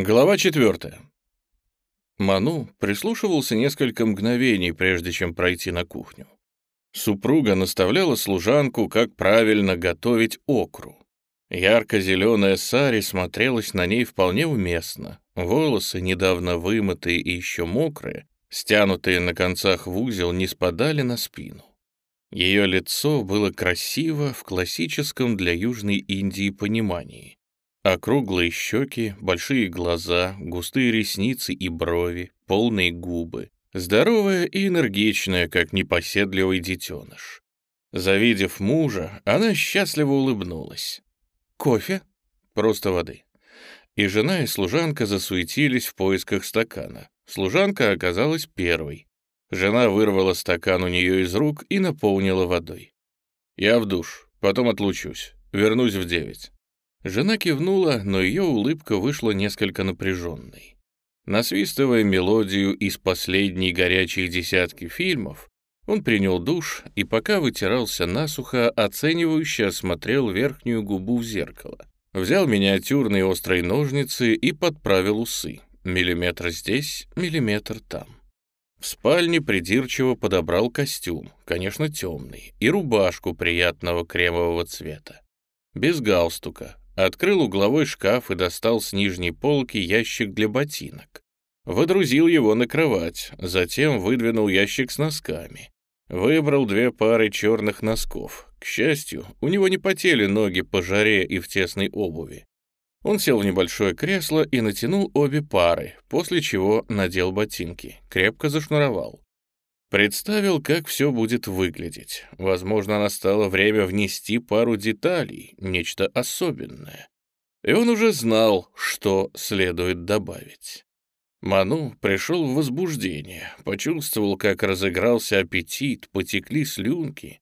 Глава четвертая. Ману прислушивался несколько мгновений, прежде чем пройти на кухню. Супруга наставляла служанку, как правильно готовить окру. Ярко-зеленая сари смотрелась на ней вполне уместно. Волосы, недавно вымытые и еще мокрые, стянутые на концах в узел, не спадали на спину. Ее лицо было красиво в классическом для Южной Индии понимании. Округлые щеки, большие глаза, густые ресницы и брови, полные губы. Здоровая и энергичная, как непоседливый детеныш. Завидев мужа, она счастливо улыбнулась. «Кофе?» «Просто воды». И жена и служанка засуетились в поисках стакана. Служанка оказалась первой. Жена вырвала стакан у нее из рук и наполнила водой. «Я в душ, потом отлучусь. Вернусь в девять». Жена кивнула, но ее улыбка вышла несколько напряженной. Насвистывая мелодию из последней горячей десятки фильмов, он принял душ и, пока вытирался насухо, оценивающе осмотрел верхнюю губу в зеркало. Взял миниатюрные острые ножницы и подправил усы. Миллиметр здесь, миллиметр там. В спальне придирчиво подобрал костюм, конечно, темный, и рубашку приятного кремового цвета. Без галстука, Открыл угловой шкаф и достал с нижней полки ящик для ботинок. Выдрузил его на кровать, затем выдвинул ящик с носками. Выбрал две пары черных носков. К счастью, у него не потели ноги по жаре и в тесной обуви. Он сел в небольшое кресло и натянул обе пары, после чего надел ботинки, крепко зашнуровал. Представил, как все будет выглядеть. Возможно, настало время внести пару деталей, нечто особенное. И он уже знал, что следует добавить. Ману пришел в возбуждение, почувствовал, как разыгрался аппетит, потекли слюнки.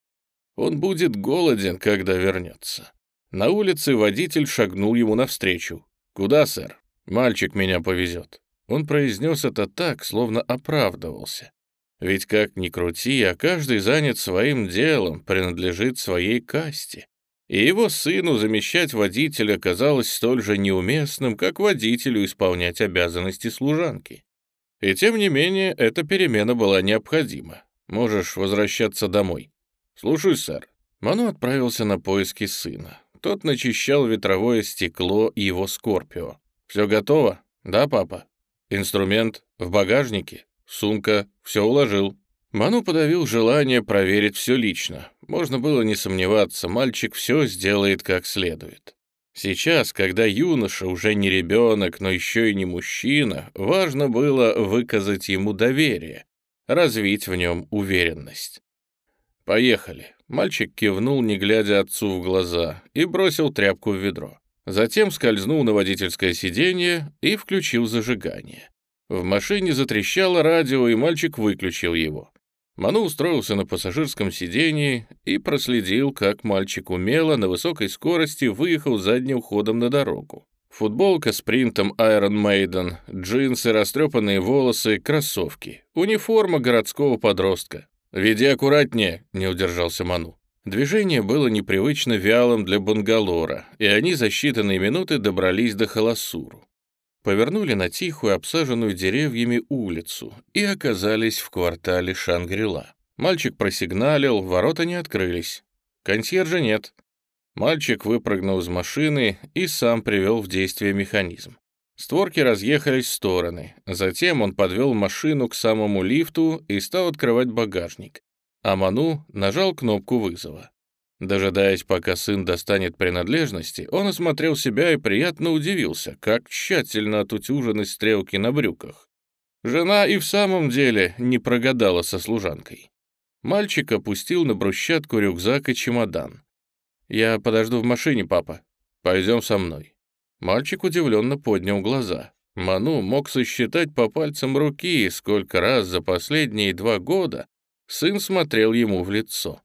Он будет голоден, когда вернется. На улице водитель шагнул ему навстречу. «Куда, сэр? Мальчик меня повезет». Он произнес это так, словно оправдывался. Ведь как ни крути, а каждый занят своим делом, принадлежит своей касте. И его сыну замещать водителя казалось столь же неуместным, как водителю исполнять обязанности служанки. И тем не менее, эта перемена была необходима. Можешь возвращаться домой. Слушай, сэр. Ману отправился на поиски сына. Тот начищал ветровое стекло его Скорпио. «Все готово?» «Да, папа». «Инструмент в багажнике?» Сумка, все уложил. Ману подавил желание проверить все лично. Можно было не сомневаться, мальчик все сделает как следует. Сейчас, когда юноша уже не ребенок, но еще и не мужчина, важно было выказать ему доверие, развить в нем уверенность. «Поехали». Мальчик кивнул, не глядя отцу в глаза, и бросил тряпку в ведро. Затем скользнул на водительское сиденье и включил зажигание. В машине затрещало радио, и мальчик выключил его. Ману устроился на пассажирском сидении и проследил, как мальчик умело на высокой скорости выехал задним ходом на дорогу. Футболка с принтом Iron Maiden, джинсы, растрепанные волосы, кроссовки. Униформа городского подростка. «Веди аккуратнее», — не удержался Ману. Движение было непривычно вялым для Бангалора, и они за считанные минуты добрались до Халасуру повернули на тихую, обсаженную деревьями улицу и оказались в квартале Шангрила. Мальчик просигналил, ворота не открылись. Консьержа нет. Мальчик выпрыгнул из машины и сам привел в действие механизм. Створки разъехались в стороны. Затем он подвел машину к самому лифту и стал открывать багажник. А Ману нажал кнопку вызова. Дожидаясь, пока сын достанет принадлежности, он осмотрел себя и приятно удивился, как тщательно отутюжены стрелки на брюках. Жена и в самом деле не прогадала со служанкой. Мальчик опустил на брусчатку рюкзак и чемодан. «Я подожду в машине, папа. Пойдем со мной». Мальчик удивленно поднял глаза. Ману мог сосчитать по пальцам руки, сколько раз за последние два года сын смотрел ему в лицо.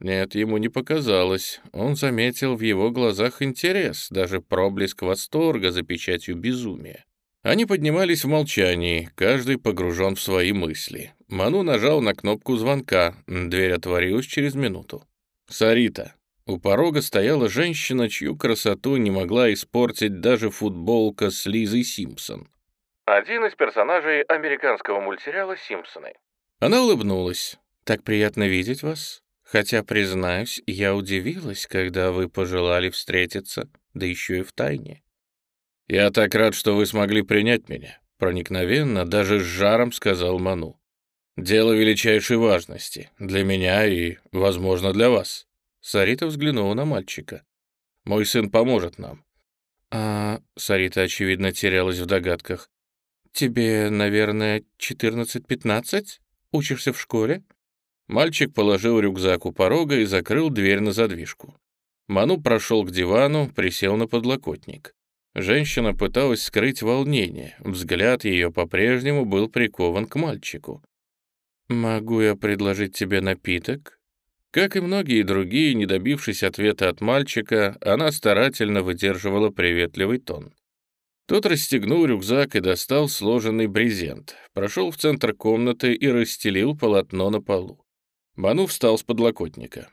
Нет, ему не показалось. Он заметил в его глазах интерес, даже проблеск восторга за печатью безумия. Они поднимались в молчании, каждый погружен в свои мысли. Ману нажал на кнопку звонка, дверь отворилась через минуту. «Сарита». У порога стояла женщина, чью красоту не могла испортить даже футболка с Лизой Симпсон. Один из персонажей американского мультсериала «Симпсоны». Она улыбнулась. «Так приятно видеть вас. Хотя, признаюсь, я удивилась, когда вы пожелали встретиться, да еще и в тайне. «Я так рад, что вы смогли принять меня», — проникновенно, даже с жаром сказал Ману. «Дело величайшей важности для меня и, возможно, для вас». Сарита взглянула на мальчика. «Мой сын поможет нам». «А...» — Сарита, очевидно, терялась в догадках. «Тебе, наверное, четырнадцать-пятнадцать? Учишься в школе?» Мальчик положил рюкзак у порога и закрыл дверь на задвижку. Ману прошел к дивану, присел на подлокотник. Женщина пыталась скрыть волнение, взгляд ее по-прежнему был прикован к мальчику. «Могу я предложить тебе напиток?» Как и многие другие, не добившись ответа от мальчика, она старательно выдерживала приветливый тон. Тот расстегнул рюкзак и достал сложенный брезент, прошел в центр комнаты и расстелил полотно на полу. Ману встал с подлокотника.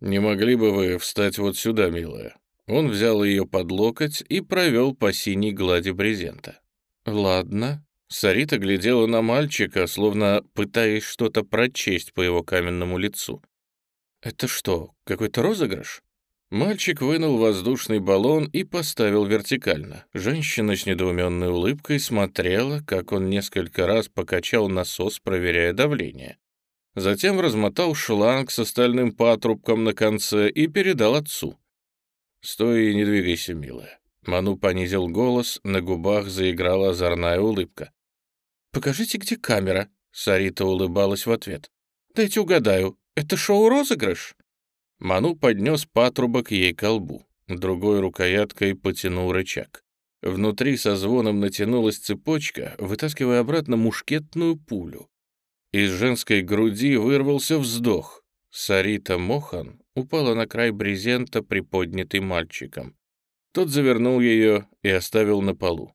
«Не могли бы вы встать вот сюда, милая?» Он взял ее под локоть и провел по синей глади брезента. «Ладно». Сарита глядела на мальчика, словно пытаясь что-то прочесть по его каменному лицу. «Это что, какой-то розыгрыш?» Мальчик вынул воздушный баллон и поставил вертикально. Женщина с недоуменной улыбкой смотрела, как он несколько раз покачал насос, проверяя давление. Затем размотал шланг с остальным патрубком на конце и передал отцу. «Стой и не двигайся, милая». Ману понизил голос, на губах заиграла озорная улыбка. «Покажите, где камера?» Сарита улыбалась в ответ. «Дайте угадаю, это шоу-розыгрыш?» Ману поднес патрубок ей к колбу, другой рукояткой потянул рычаг. Внутри со звоном натянулась цепочка, вытаскивая обратно мушкетную пулю. Из женской груди вырвался вздох. Сарита Мохан упала на край брезента, приподнятый мальчиком. Тот завернул ее и оставил на полу.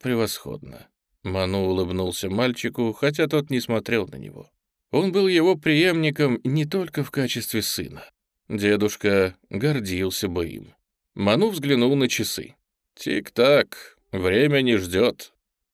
Превосходно. Ману улыбнулся мальчику, хотя тот не смотрел на него. Он был его преемником не только в качестве сына. Дедушка гордился бы им. Ману взглянул на часы. «Тик-так, время не ждет».